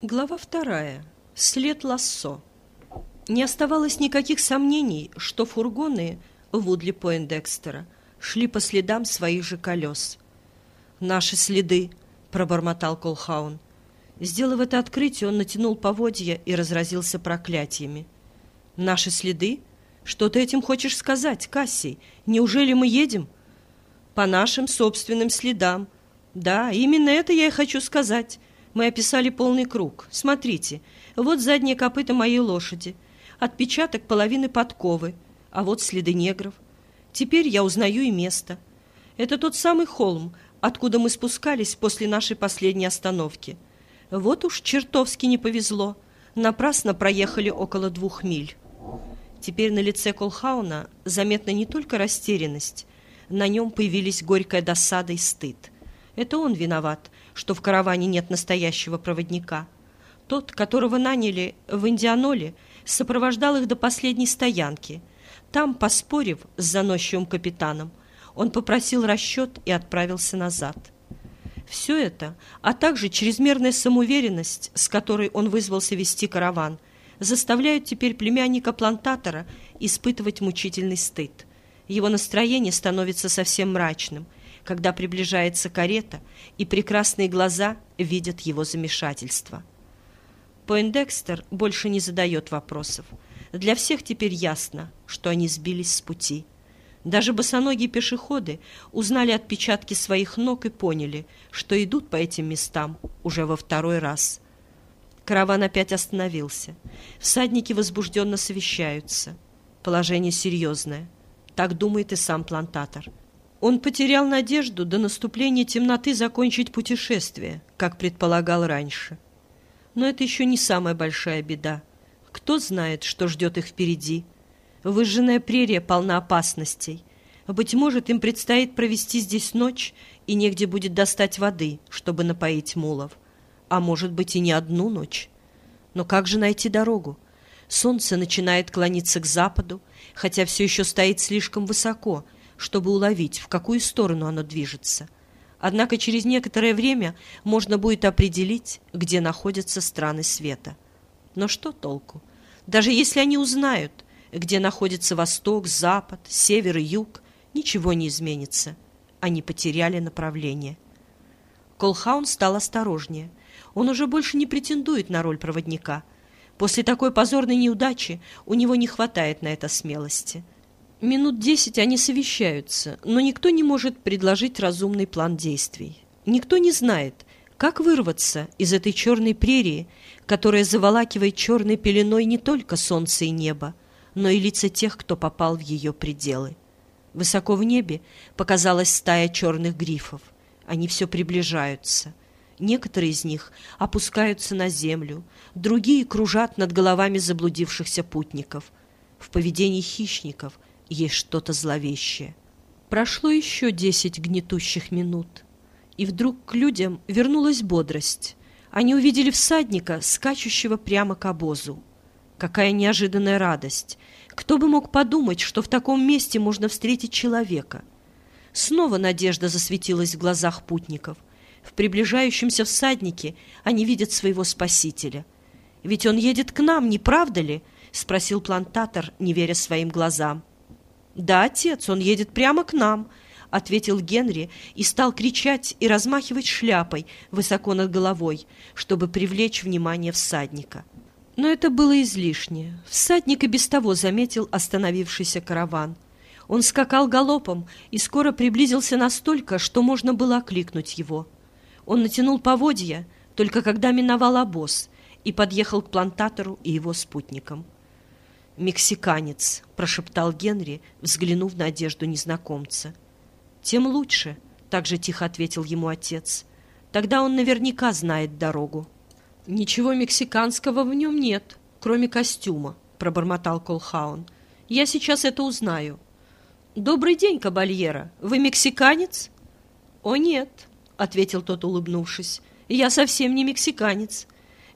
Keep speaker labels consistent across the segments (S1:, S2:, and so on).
S1: Глава вторая. След Лассо. Не оставалось никаких сомнений, что фургоны Вудли Пойндекстера шли по следам своих же колес. «Наши следы», — пробормотал Колхаун. Сделав это открытие, он натянул поводья и разразился проклятиями. «Наши следы? Что ты этим хочешь сказать, Кассий? Неужели мы едем?» «По нашим собственным следам. Да, именно это я и хочу сказать». Мы описали полный круг. Смотрите, вот задние копыта моей лошади, отпечаток половины подковы, а вот следы негров. Теперь я узнаю и место. Это тот самый холм, откуда мы спускались после нашей последней остановки. Вот уж чертовски не повезло. Напрасно проехали около двух миль. Теперь на лице Колхауна заметна не только растерянность, на нем появились горькая досада и стыд. Это он виноват, что в караване нет настоящего проводника. Тот, которого наняли в Индианоле, сопровождал их до последней стоянки. Там, поспорив с заносчивым капитаном, он попросил расчет и отправился назад. Все это, а также чрезмерная самоуверенность, с которой он вызвался вести караван, заставляют теперь племянника плантатора испытывать мучительный стыд. Его настроение становится совсем мрачным – когда приближается карета, и прекрасные глаза видят его замешательство. Пойндекстер больше не задает вопросов. Для всех теперь ясно, что они сбились с пути. Даже босоногие пешеходы узнали отпечатки своих ног и поняли, что идут по этим местам уже во второй раз. Караван опять остановился. Всадники возбужденно совещаются. Положение серьезное. Так думает и сам плантатор. Он потерял надежду до наступления темноты закончить путешествие, как предполагал раньше. Но это еще не самая большая беда. Кто знает, что ждет их впереди? Выжженная прерия полна опасностей. Быть может, им предстоит провести здесь ночь, и негде будет достать воды, чтобы напоить мулов. А может быть, и не одну ночь. Но как же найти дорогу? Солнце начинает клониться к западу, хотя все еще стоит слишком высоко — чтобы уловить, в какую сторону оно движется. Однако через некоторое время можно будет определить, где находятся страны света. Но что толку? Даже если они узнают, где находится восток, запад, север и юг, ничего не изменится. Они потеряли направление. Колхаун стал осторожнее. Он уже больше не претендует на роль проводника. После такой позорной неудачи у него не хватает на это смелости. Минут десять они совещаются, но никто не может предложить разумный план действий. Никто не знает, как вырваться из этой черной прерии, которая заволакивает черной пеленой не только солнце и небо, но и лица тех, кто попал в ее пределы. Высоко в небе показалась стая черных грифов. Они все приближаются. Некоторые из них опускаются на землю, другие кружат над головами заблудившихся путников. В поведении хищников – есть что-то зловещее. Прошло еще десять гнетущих минут, и вдруг к людям вернулась бодрость. Они увидели всадника, скачущего прямо к обозу. Какая неожиданная радость! Кто бы мог подумать, что в таком месте можно встретить человека? Снова надежда засветилась в глазах путников. В приближающемся всаднике они видят своего спасителя. «Ведь он едет к нам, не правда ли?» — спросил плантатор, не веря своим глазам. «Да, отец, он едет прямо к нам», — ответил Генри и стал кричать и размахивать шляпой высоко над головой, чтобы привлечь внимание всадника. Но это было излишне. Всадник и без того заметил остановившийся караван. Он скакал галопом и скоро приблизился настолько, что можно было окликнуть его. Он натянул поводья, только когда миновал обоз, и подъехал к плантатору и его спутникам. «Мексиканец», — прошептал Генри, взглянув на одежду незнакомца. «Тем лучше», — также тихо ответил ему отец. «Тогда он наверняка знает дорогу». «Ничего мексиканского в нем нет, кроме костюма», — пробормотал Колхаун. «Я сейчас это узнаю». «Добрый день, кабальера. Вы мексиканец?» «О, нет», — ответил тот, улыбнувшись. «Я совсем не мексиканец.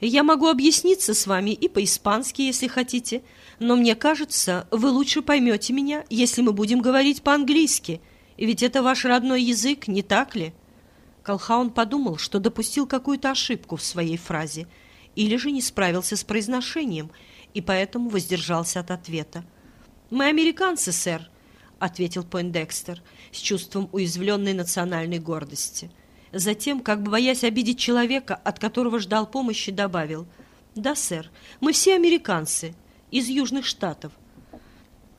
S1: Я могу объясниться с вами и по-испански, если хотите, но мне кажется, вы лучше поймете меня, если мы будем говорить по-английски, ведь это ваш родной язык, не так ли?» Колхаун подумал, что допустил какую-то ошибку в своей фразе, или же не справился с произношением и поэтому воздержался от ответа. «Мы американцы, сэр», — ответил Пойндекстер с чувством уязвленной национальной гордости. Затем, как бы боясь обидеть человека, от которого ждал помощи, добавил «Да, сэр, мы все американцы, из Южных Штатов».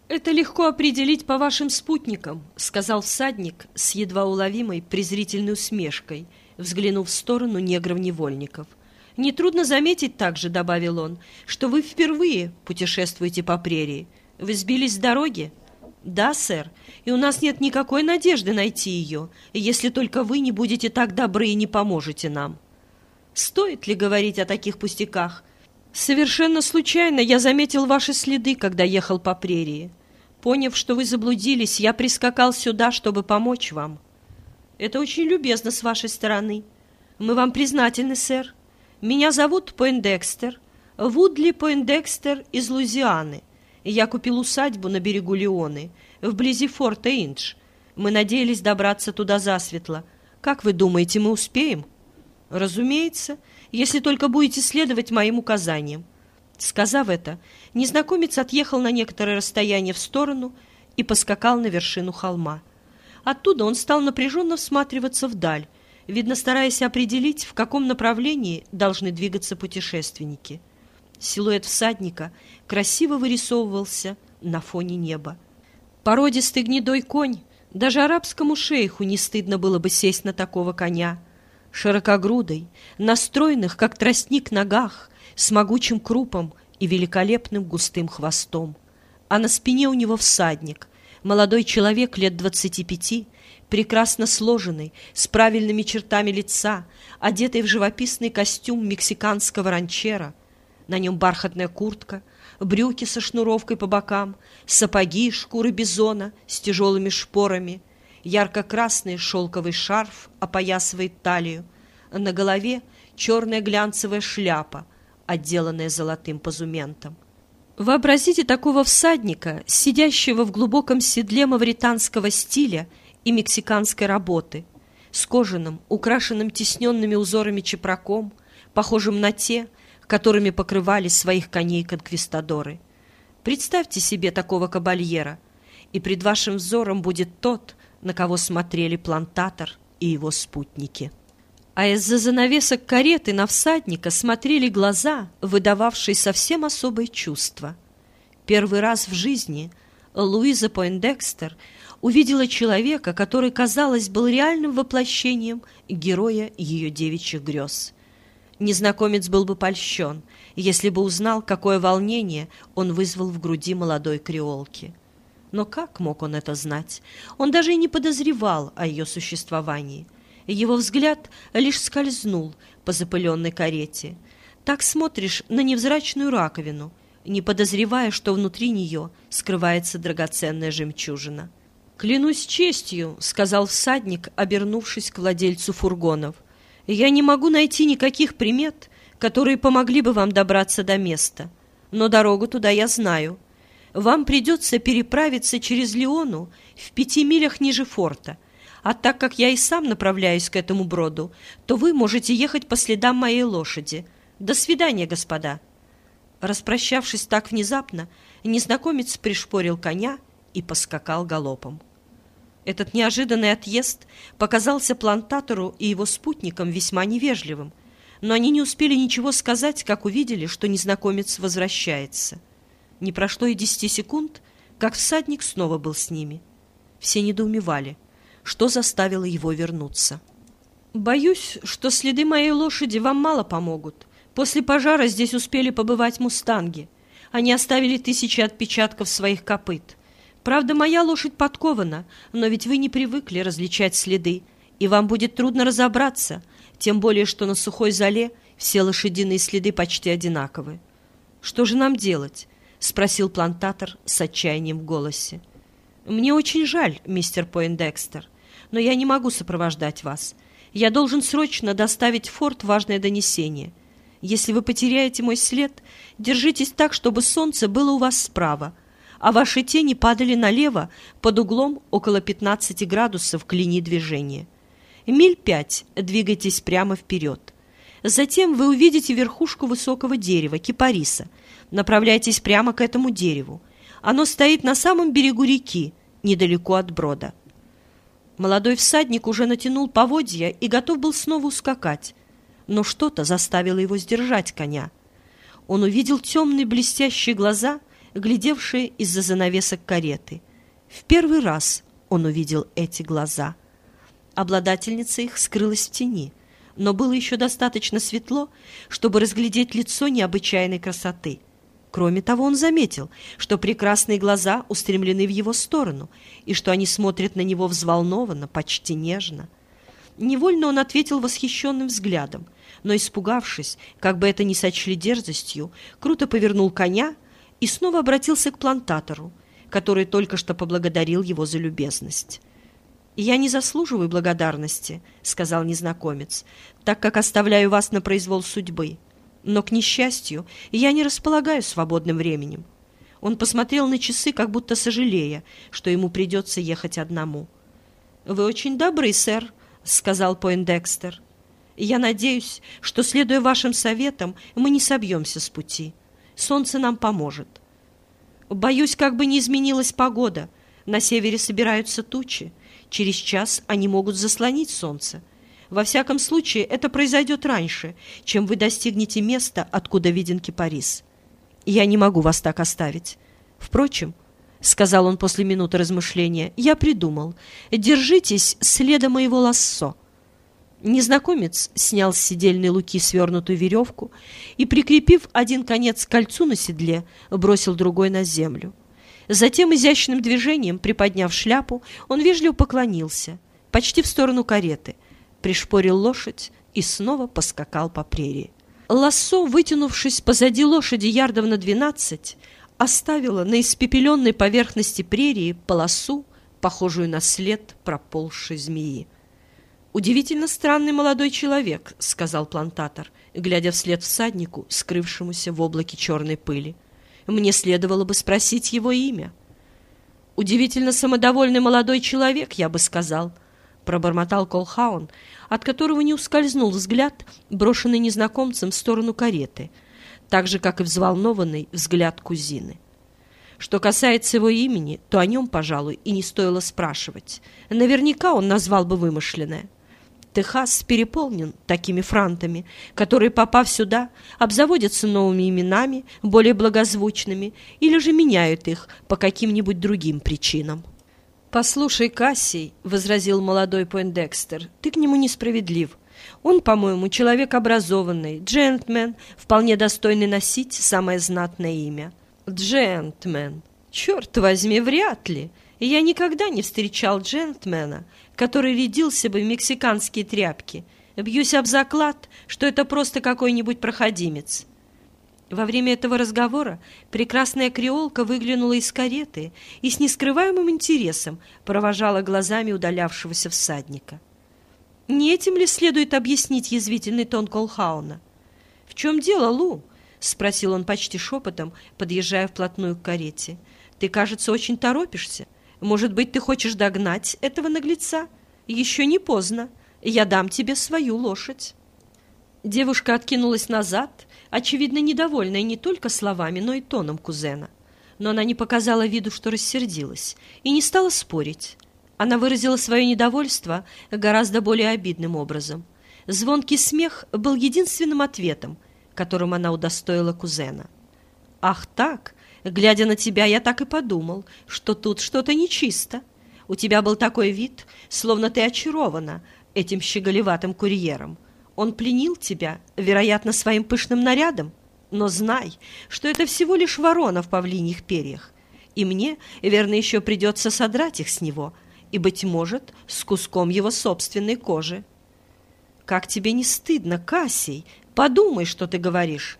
S1: «Это легко определить по вашим спутникам», — сказал всадник с едва уловимой презрительной усмешкой, взглянув в сторону негров-невольников — Нетрудно заметить также, добавил он, что вы впервые путешествуете по прерии. Вы сбились с дороги? Да, сэр, и у нас нет никакой надежды найти ее, если только вы не будете так добры и не поможете нам. Стоит ли говорить о таких пустяках? Совершенно случайно я заметил ваши следы, когда ехал по прерии. Поняв, что вы заблудились, я прискакал сюда, чтобы помочь вам. Это очень любезно с вашей стороны. Мы вам признательны, сэр. Меня зовут Пойндекстер, Вудли Пойндекстер из Лузианы. Я купил усадьбу на берегу Леоны, вблизи форта Индж. Мы надеялись добраться туда засветло. Как вы думаете, мы успеем? Разумеется, если только будете следовать моим указаниям. Сказав это, незнакомец отъехал на некоторое расстояние в сторону и поскакал на вершину холма. Оттуда он стал напряженно всматриваться вдаль, видно стараясь определить, в каком направлении должны двигаться путешественники. Силуэт всадника красиво вырисовывался на фоне неба. Породистый гнедой конь, даже арабскому шейху не стыдно было бы сесть на такого коня. Широкогрудый, настроенных, как тростник, ногах, с могучим крупом и великолепным густым хвостом. А на спине у него всадник, молодой человек лет двадцати пяти, прекрасно сложенный, с правильными чертами лица, одетый в живописный костюм мексиканского ранчера. На нем бархатная куртка, брюки со шнуровкой по бокам, сапоги шкуры бизона с тяжелыми шпорами, ярко-красный шелковый шарф опоясывает талию, на голове черная глянцевая шляпа, отделанная золотым позументом. Вообразите такого всадника, сидящего в глубоком седле мавританского стиля и мексиканской работы, с кожаным, украшенным тисненными узорами чепраком, похожим на те, которыми покрывали своих коней конквистадоры. Представьте себе такого кабальера, и пред вашим взором будет тот, на кого смотрели плантатор и его спутники. А из-за занавесок кареты на всадника смотрели глаза, выдававшие совсем особое чувство. Первый раз в жизни Луиза Пойндекстер увидела человека, который, казалось, был реальным воплощением героя ее девичьих грез. Незнакомец был бы польщен, если бы узнал, какое волнение он вызвал в груди молодой креолки. Но как мог он это знать? Он даже и не подозревал о ее существовании. Его взгляд лишь скользнул по запыленной карете. Так смотришь на невзрачную раковину, не подозревая, что внутри нее скрывается драгоценная жемчужина. «Клянусь честью», — сказал всадник, обернувшись к владельцу фургонов. «Я не могу найти никаких примет, которые помогли бы вам добраться до места. Но дорогу туда я знаю. Вам придется переправиться через Леону в пяти милях ниже форта. А так как я и сам направляюсь к этому броду, то вы можете ехать по следам моей лошади. До свидания, господа». Распрощавшись так внезапно, незнакомец пришпорил коня и поскакал галопом. Этот неожиданный отъезд показался плантатору и его спутникам весьма невежливым, но они не успели ничего сказать, как увидели, что незнакомец возвращается. Не прошло и десяти секунд, как всадник снова был с ними. Все недоумевали, что заставило его вернуться. «Боюсь, что следы моей лошади вам мало помогут. После пожара здесь успели побывать мустанги. Они оставили тысячи отпечатков своих копыт». Правда, моя лошадь подкована, но ведь вы не привыкли различать следы, и вам будет трудно разобраться, тем более, что на сухой зале все лошадиные следы почти одинаковы. Что же нам делать? спросил плантатор с отчаянием в голосе. Мне очень жаль, мистер Пойндекстер, но я не могу сопровождать вас. Я должен срочно доставить в форт важное донесение. Если вы потеряете мой след, держитесь так, чтобы солнце было у вас справа, а ваши тени падали налево под углом около 15 градусов к линии движения. Миль пять двигайтесь прямо вперед. Затем вы увидите верхушку высокого дерева, кипариса. Направляйтесь прямо к этому дереву. Оно стоит на самом берегу реки, недалеко от брода. Молодой всадник уже натянул поводья и готов был снова ускакать, но что-то заставило его сдержать коня. Он увидел темные блестящие глаза, глядевшие из-за занавесок кареты. В первый раз он увидел эти глаза. Обладательница их скрылась в тени, но было еще достаточно светло, чтобы разглядеть лицо необычайной красоты — Кроме того, он заметил, что прекрасные глаза устремлены в его сторону и что они смотрят на него взволнованно, почти нежно. Невольно он ответил восхищенным взглядом, но, испугавшись, как бы это ни сочли дерзостью, круто повернул коня и снова обратился к плантатору, который только что поблагодарил его за любезность. «Я не заслуживаю благодарности», — сказал незнакомец, «так как оставляю вас на произвол судьбы. Но, к несчастью, я не располагаю свободным временем. Он посмотрел на часы, как будто сожалея, что ему придется ехать одному. «Вы очень добры, сэр», — сказал Пойндекстер. «Я надеюсь, что, следуя вашим советам, мы не собьемся с пути. Солнце нам поможет. Боюсь, как бы не изменилась погода. На севере собираются тучи. Через час они могут заслонить солнце. Во всяком случае, это произойдет раньше, чем вы достигнете места, откуда виден кипарис. Я не могу вас так оставить. Впрочем, — сказал он после минуты размышления, — я придумал. Держитесь следа моего лассо. Незнакомец снял с седельной луки свернутую веревку и, прикрепив один конец к кольцу на седле, бросил другой на землю. Затем изящным движением, приподняв шляпу, он вежливо поклонился, почти в сторону кареты, пришпорил лошадь и снова поскакал по прерии. Лассо, вытянувшись позади лошади ярдов на двенадцать, оставило на испепеленной поверхности прерии полосу, похожую на след проползшей змеи. «Удивительно странный молодой человек», — сказал плантатор, глядя вслед всаднику, скрывшемуся в облаке черной пыли. «Мне следовало бы спросить его имя». «Удивительно самодовольный молодой человек, я бы сказал», пробормотал Колхаун, от которого не ускользнул взгляд, брошенный незнакомцем в сторону кареты, так же, как и взволнованный взгляд кузины. Что касается его имени, то о нем, пожалуй, и не стоило спрашивать. Наверняка он назвал бы вымышленное. Техас переполнен такими франтами, которые, попав сюда, обзаводятся новыми именами, более благозвучными, или же меняют их по каким-нибудь другим причинам. «Послушай, Кассий», — возразил молодой Пойндекстер, — «ты к нему несправедлив. Он, по-моему, человек образованный, джентльмен, вполне достойный носить самое знатное имя». «Джентльмен! Черт возьми, вряд ли! Я никогда не встречал джентльмена, который рядился бы в мексиканские тряпки. Бьюсь об заклад, что это просто какой-нибудь проходимец». Во время этого разговора прекрасная креолка выглянула из кареты и с нескрываемым интересом провожала глазами удалявшегося всадника. Не этим ли следует объяснить язвительный тон Колхауна? — В чем дело, Лу? — спросил он почти шепотом, подъезжая вплотную к карете. — Ты, кажется, очень торопишься. Может быть, ты хочешь догнать этого наглеца? Еще не поздно. Я дам тебе свою лошадь. Девушка откинулась назад очевидно, недовольная не только словами, но и тоном кузена. Но она не показала виду, что рассердилась, и не стала спорить. Она выразила свое недовольство гораздо более обидным образом. Звонкий смех был единственным ответом, которым она удостоила кузена. «Ах так! Глядя на тебя, я так и подумал, что тут что-то нечисто. У тебя был такой вид, словно ты очарована этим щеголеватым курьером. Он пленил тебя, вероятно, своим пышным нарядом, но знай, что это всего лишь ворона в павлиньих перьях, и мне, верно, еще придется содрать их с него, и, быть может, с куском его собственной кожи. Как тебе не стыдно, Кассий? Подумай, что ты говоришь.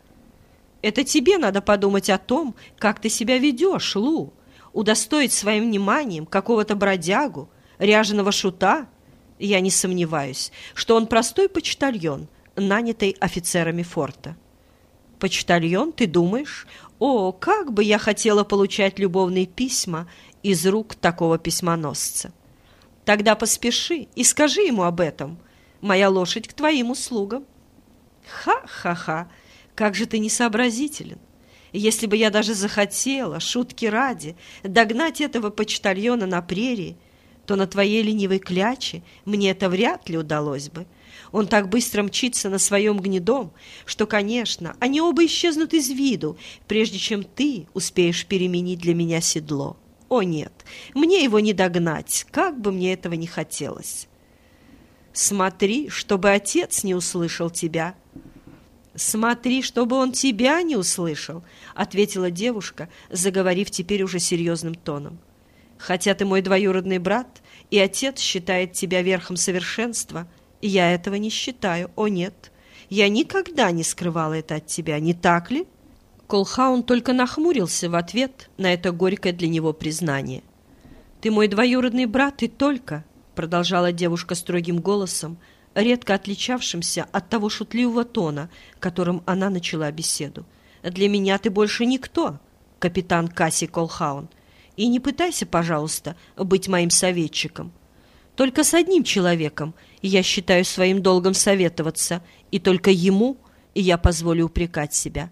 S1: Это тебе надо подумать о том, как ты себя ведешь, Лу, удостоить своим вниманием какого-то бродягу, ряженого шута, я не сомневаюсь, что он простой почтальон, нанятый офицерами форта. Почтальон, ты думаешь? О, как бы я хотела получать любовные письма из рук такого письмоносца. Тогда поспеши и скажи ему об этом. Моя лошадь к твоим услугам. Ха-ха-ха, как же ты несообразителен. Если бы я даже захотела, шутки ради, догнать этого почтальона на прерии, то на твоей ленивой кляче мне это вряд ли удалось бы. Он так быстро мчится на своем гнедом, что, конечно, они оба исчезнут из виду, прежде чем ты успеешь переменить для меня седло. О нет, мне его не догнать, как бы мне этого не хотелось. Смотри, чтобы отец не услышал тебя. Смотри, чтобы он тебя не услышал, ответила девушка, заговорив теперь уже серьезным тоном. Хотя ты мой двоюродный брат, и отец считает тебя верхом совершенства, я этого не считаю. О нет, я никогда не скрывала это от тебя, не так ли? Колхаун только нахмурился в ответ на это горькое для него признание. «Ты мой двоюродный брат и только», — продолжала девушка строгим голосом, редко отличавшимся от того шутливого тона, которым она начала беседу. «Для меня ты больше никто, капитан Касси Колхаун, и не пытайся, пожалуйста, быть моим советчиком. Только с одним человеком я считаю своим долгом советоваться, и только ему я позволю упрекать себя».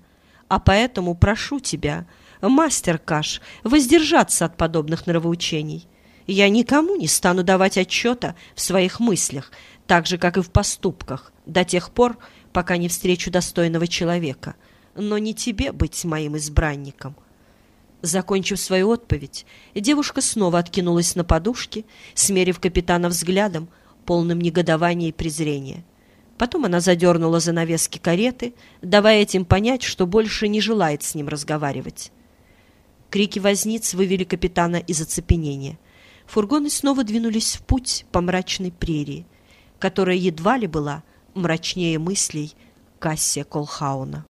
S1: А поэтому прошу тебя, мастер Каш, воздержаться от подобных нравоучений. Я никому не стану давать отчета в своих мыслях, так же, как и в поступках, до тех пор, пока не встречу достойного человека. Но не тебе быть моим избранником». Закончив свою отповедь, девушка снова откинулась на подушке, смерив капитана взглядом, полным негодования и презрения. Потом она задернула занавески кареты, давая этим понять, что больше не желает с ним разговаривать. Крики возниц вывели капитана из оцепенения. Фургоны снова двинулись в путь по мрачной прерии, которая едва ли была мрачнее мыслей Кассия Колхауна.